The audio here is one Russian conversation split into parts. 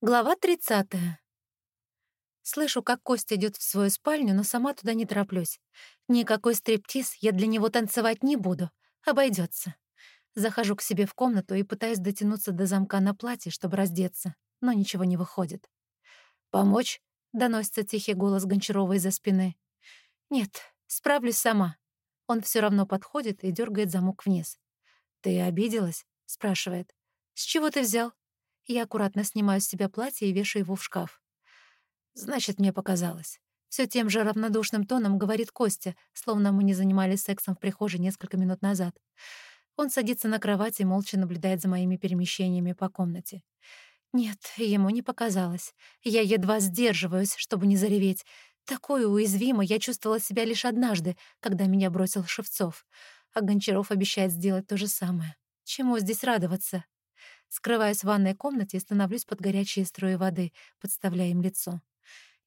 Глава 30. Слышу, как Костя идет в свою спальню, но сама туда не тороплюсь. Никакой стриптиз я для него танцевать не буду. Обойдется. Захожу к себе в комнату и пытаюсь дотянуться до замка на платье, чтобы раздеться, но ничего не выходит. «Помочь?» — доносится тихий голос Гончарова из-за спины. «Нет, справлюсь сама». Он все равно подходит и дергает замок вниз. «Ты обиделась?» — спрашивает. «С чего ты взял?» Я аккуратно снимаю с себя платье и вешаю его в шкаф. Значит, мне показалось. Все тем же равнодушным тоном говорит Костя, словно мы не занимались сексом в прихожей несколько минут назад. Он садится на кровать и молча наблюдает за моими перемещениями по комнате. Нет, ему не показалось. Я едва сдерживаюсь, чтобы не зареветь. Такой уязвимо я чувствовала себя лишь однажды, когда меня бросил Шевцов. А Гончаров обещает сделать то же самое. Чему здесь радоваться? Скрываюсь в ванной комнате и становлюсь под горячие струи воды, подставляя им лицо.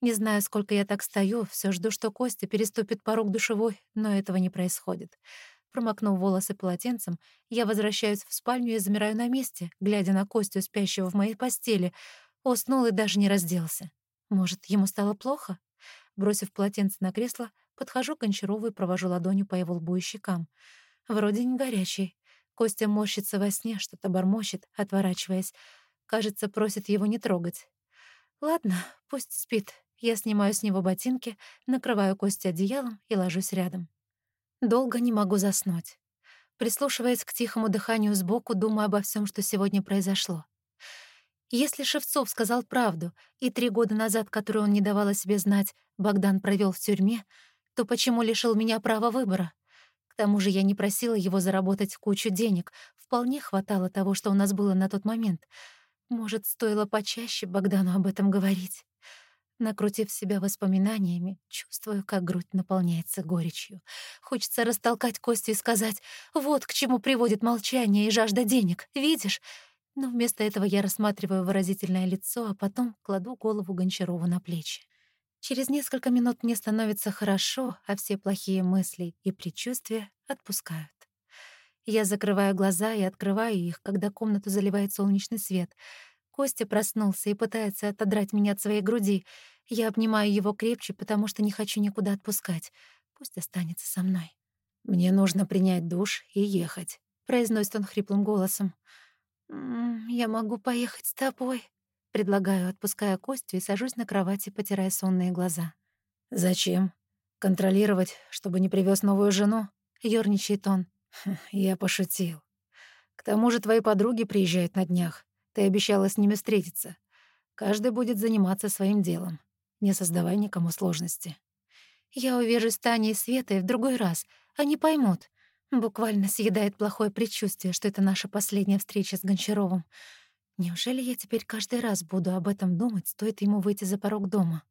Не знаю, сколько я так стою, все жду, что Костя переступит порог душевой, но этого не происходит. Промокнув волосы полотенцем, я возвращаюсь в спальню и замираю на месте, глядя на Костю, спящего в моей постели. Уснул и даже не разделся. Может, ему стало плохо? Бросив полотенце на кресло, подхожу к Гончарову и провожу ладонью по его лбу и щекам. Вроде не горячий. Костя морщится во сне, что-то бормочет, отворачиваясь. Кажется, просит его не трогать. Ладно, пусть спит. Я снимаю с него ботинки, накрываю Костя одеялом и ложусь рядом. Долго не могу заснуть. Прислушиваясь к тихому дыханию сбоку, думаю обо всем, что сегодня произошло. Если Шевцов сказал правду, и три года назад, которые он не давал о себе знать, Богдан провел в тюрьме, то почему лишил меня права выбора? К тому же я не просила его заработать кучу денег. Вполне хватало того, что у нас было на тот момент. Может, стоило почаще Богдану об этом говорить. Накрутив себя воспоминаниями, чувствую, как грудь наполняется горечью. Хочется растолкать Костю и сказать, вот к чему приводит молчание и жажда денег, видишь? Но вместо этого я рассматриваю выразительное лицо, а потом кладу голову Гончарову на плечи. Через несколько минут мне становится хорошо, а все плохие мысли и предчувствия отпускают. Я закрываю глаза и открываю их, когда комнату заливает солнечный свет. Костя проснулся и пытается отодрать меня от своей груди. Я обнимаю его крепче, потому что не хочу никуда отпускать. Пусть останется со мной. «Мне нужно принять душ и ехать», — произносит он хриплым голосом. «Я могу поехать с тобой», Предлагаю, отпуская Костю, и сажусь на кровати, потирая сонные глаза. «Зачем? Контролировать, чтобы не привез новую жену?» — ёрничает он. «Хм, «Я пошутил. К тому же твои подруги приезжают на днях. Ты обещала с ними встретиться. Каждый будет заниматься своим делом. Не создавай никому сложности». «Я увижусь с Таней и Светой в другой раз. Они поймут. Буквально съедает плохое предчувствие, что это наша последняя встреча с Гончаровым. Неужели я теперь каждый раз буду об этом думать, стоит ему выйти за порог дома?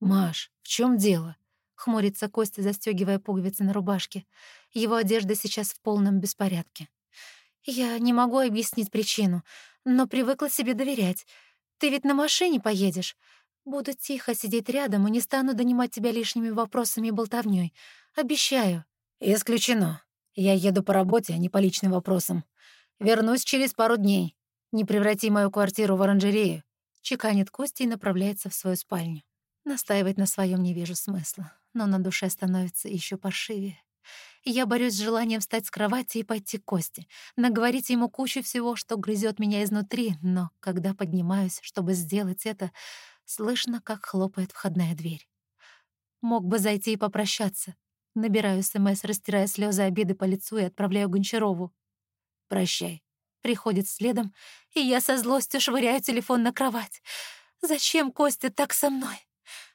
«Маш, в чем дело?» — хмурится Костя, застегивая пуговицы на рубашке. Его одежда сейчас в полном беспорядке. «Я не могу объяснить причину, но привыкла себе доверять. Ты ведь на машине поедешь. Буду тихо сидеть рядом и не стану донимать тебя лишними вопросами и болтовнёй. Обещаю». «Исключено. Я еду по работе, а не по личным вопросам. Вернусь через пару дней. «Не преврати мою квартиру в оранжерею», — чеканит Костя и направляется в свою спальню. Настаивать на своем не вижу смысла, но на душе становится еще паршивее. Я борюсь с желанием встать с кровати и пойти к Косте, наговорить ему кучу всего, что грызет меня изнутри, но когда поднимаюсь, чтобы сделать это, слышно, как хлопает входная дверь. Мог бы зайти и попрощаться. Набираю СМС, растирая слезы обиды по лицу и отправляю Гончарову. «Прощай приходит следом, и я со злостью швыряю телефон на кровать. Зачем Костя так со мной?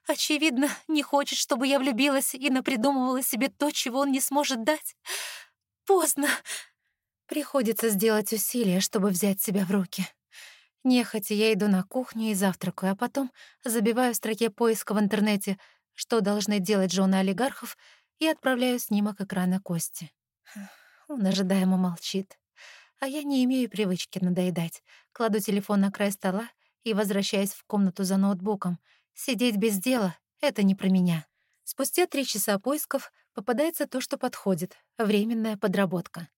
Очевидно, не хочет, чтобы я влюбилась и напридумывала себе то, чего он не сможет дать. Поздно. Приходится сделать усилия, чтобы взять себя в руки. Нехотя я иду на кухню и завтракаю, а потом забиваю в строке поиска в интернете, что должны делать жены олигархов, и отправляю снимок экрана Кости. Он ожидаемо молчит. А я не имею привычки надоедать. Кладу телефон на край стола и возвращаюсь в комнату за ноутбуком. Сидеть без дела — это не про меня. Спустя три часа поисков попадается то, что подходит — временная подработка.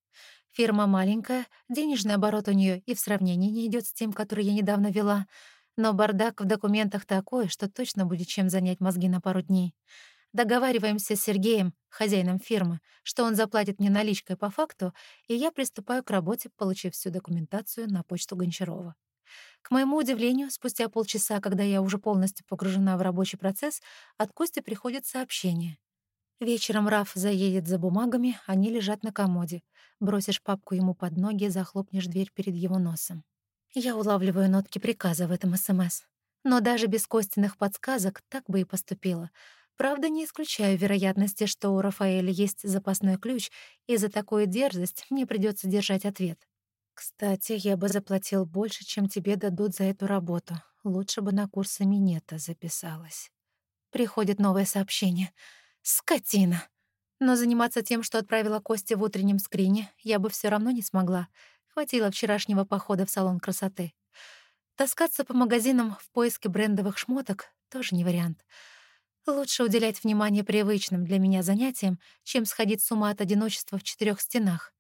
Фирма маленькая, денежный оборот у нее и в сравнении не идет с тем, который я недавно вела. Но бардак в документах такой, что точно будет чем занять мозги на пару дней. Договариваемся с Сергеем, хозяином фирмы, что он заплатит мне наличкой по факту, и я приступаю к работе, получив всю документацию на почту Гончарова. К моему удивлению, спустя полчаса, когда я уже полностью погружена в рабочий процесс, от Кости приходит сообщение. Вечером Раф заедет за бумагами, они лежат на комоде. Бросишь папку ему под ноги, захлопнешь дверь перед его носом. Я улавливаю нотки приказа в этом СМС. Но даже без Костиных подсказок так бы и поступила — Правда, не исключаю вероятности, что у Рафаэля есть запасной ключ, и за такую дерзость мне придется держать ответ. Кстати, я бы заплатил больше, чем тебе дадут за эту работу. Лучше бы на курсы минета записалась. Приходит новое сообщение. Скотина! Но заниматься тем, что отправила Кости в утреннем скрине, я бы все равно не смогла. Хватило вчерашнего похода в салон красоты. Таскаться по магазинам в поиске брендовых шмоток — тоже не вариант — Лучше уделять внимание привычным для меня занятиям, чем сходить с ума от одиночества в четырех стенах.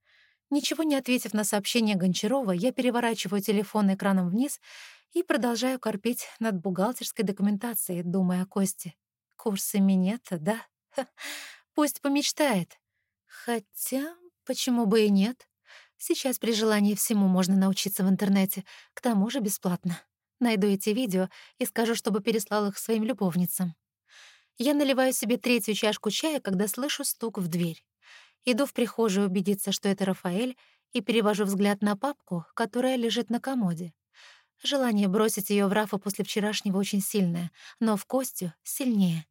Ничего не ответив на сообщение Гончарова, я переворачиваю телефон экраном вниз и продолжаю корпеть над бухгалтерской документацией, думая о Косте. Курсы минета, да? Ха, пусть помечтает. Хотя, почему бы и нет? Сейчас при желании всему можно научиться в интернете, к тому же бесплатно. Найду эти видео и скажу, чтобы переслал их своим любовницам. Я наливаю себе третью чашку чая, когда слышу стук в дверь. Иду в прихожую убедиться, что это Рафаэль, и перевожу взгляд на папку, которая лежит на комоде. Желание бросить ее в Рафа после вчерашнего очень сильное, но в Костю сильнее.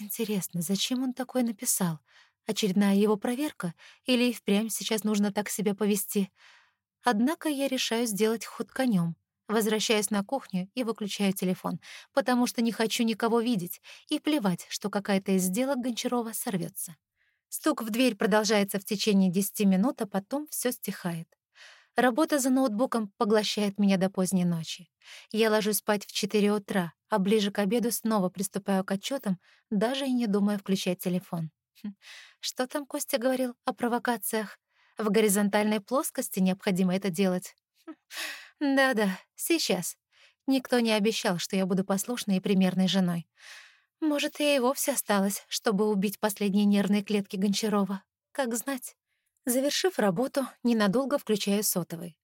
Интересно, зачем он такое написал? Очередная его проверка? Или и впрямь сейчас нужно так себя повести? Однако я решаю сделать ход конем. Возвращаюсь на кухню и выключаю телефон, потому что не хочу никого видеть, и плевать, что какая-то из сделок Гончарова сорвется. Стук в дверь продолжается в течение 10 минут, а потом все стихает. Работа за ноутбуком поглощает меня до поздней ночи. Я ложусь спать в 4 утра, а ближе к обеду снова приступаю к отчетам, даже и не думая включать телефон. Хм, что там Костя говорил о провокациях? В горизонтальной плоскости необходимо это делать. Да-да, сейчас. Никто не обещал, что я буду послушной и примерной женой. Может, я и вовсе осталась, чтобы убить последние нервные клетки Гончарова. Как знать. Завершив работу, ненадолго включаю сотовый.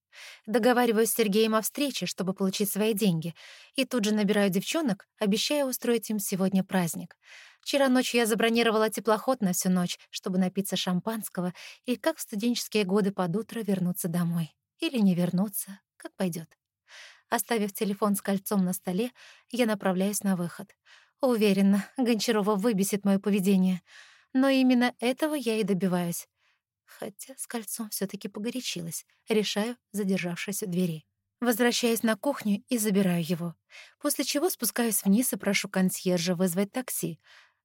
Договариваюсь с Сергеем о встрече, чтобы получить свои деньги, и тут же набираю девчонок, обещая устроить им сегодня праздник. Вчера ночью я забронировала теплоход на всю ночь, чтобы напиться шампанского и, как в студенческие годы под утро, вернуться домой. Или не вернуться, как пойдет. Оставив телефон с кольцом на столе, я направляюсь на выход. Уверена, Гончарова выбесит мое поведение. Но именно этого я и добиваюсь. Хотя с кольцом все таки погорячилась. Решаю, задержавшись у двери. Возвращаюсь на кухню и забираю его. После чего спускаюсь вниз и прошу консьержа вызвать такси.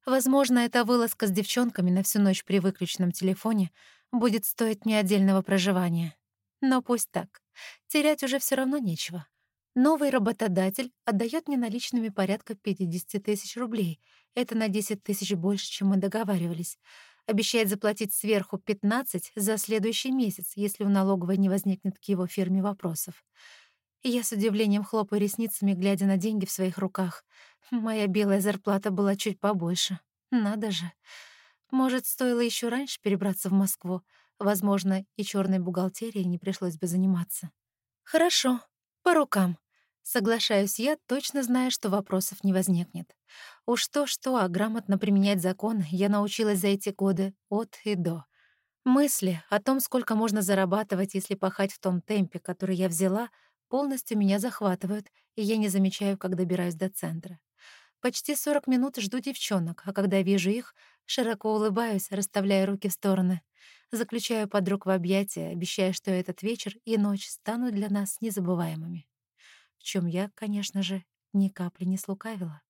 Возможно, эта вылазка с девчонками на всю ночь при выключенном телефоне будет стоить мне отдельного проживания. Но пусть так. Терять уже все равно нечего. Новый работодатель отдает мне наличными порядка 50 тысяч рублей. Это на 10 тысяч больше, чем мы договаривались. Обещает заплатить сверху 15 за следующий месяц, если у налоговой не возникнет к его фирме вопросов. Я с удивлением хлопаю ресницами, глядя на деньги в своих руках. Моя белая зарплата была чуть побольше. Надо же. Может, стоило еще раньше перебраться в Москву. Возможно, и черной бухгалтерией не пришлось бы заниматься. Хорошо, по рукам. Соглашаюсь я, точно зная, что вопросов не возникнет. Уж то-что, а грамотно применять закон я научилась за эти годы от и до. Мысли о том, сколько можно зарабатывать, если пахать в том темпе, который я взяла, полностью меня захватывают, и я не замечаю, как добираюсь до центра. Почти 40 минут жду девчонок, а когда вижу их, широко улыбаюсь, расставляя руки в стороны. Заключаю подруг в объятия, обещая, что этот вечер и ночь станут для нас незабываемыми. В чем я, конечно же, ни капли не слукавила.